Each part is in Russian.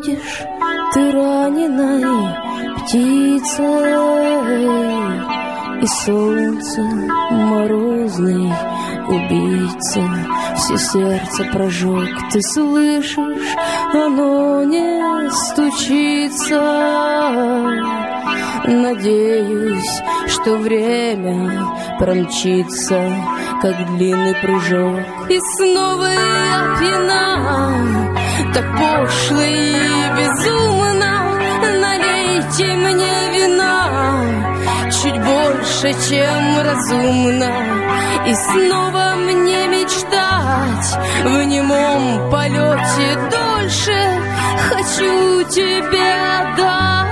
Ходишь ты раненой птицей, И солнце морозный убийца. Все сердце прожег, ты слышишь, оно не стучится. Надеюсь, что время промчится, как длинный прыжок. И снова я пьяна так пошло и безумно. Налейте мне больше, чем разумно. И снова мне мечтать В немом полете дольше. Хочу тебе отдать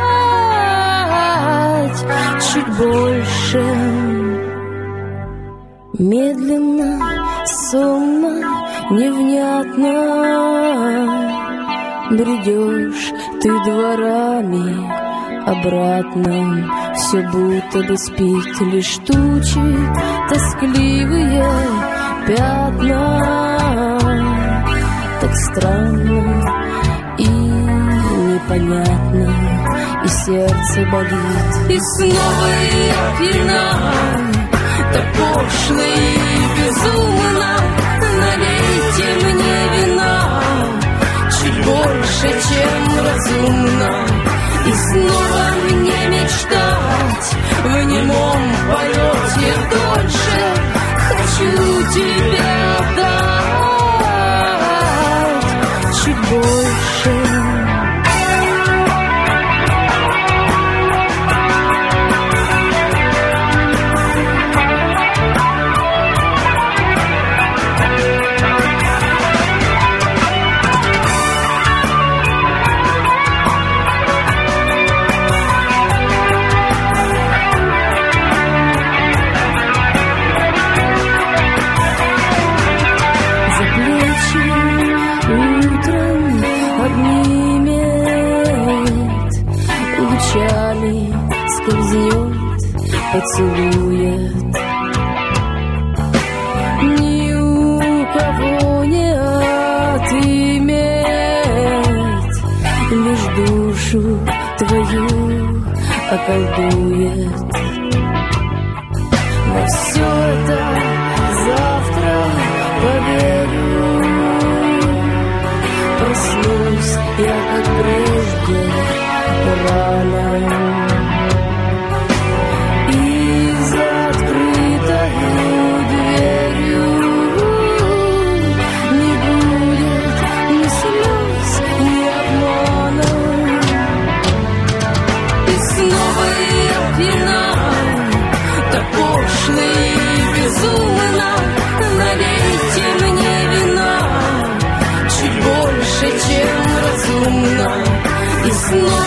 Чуть больше. Медленно, сонно невнятно Бредешь ты дворами обратно. Все будто бы спит лишь тучи Тоскливые пятна. Так странно и непонятно И сердце болит. И снова я пьяна Так пошло поцелует. Ни у кого не отыметь Лишь душу твою околдует. Во все это завтра поверю. Проснусь я, как прежде, рано снова